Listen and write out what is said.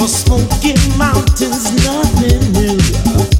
Cause smoking mountains, nothing new.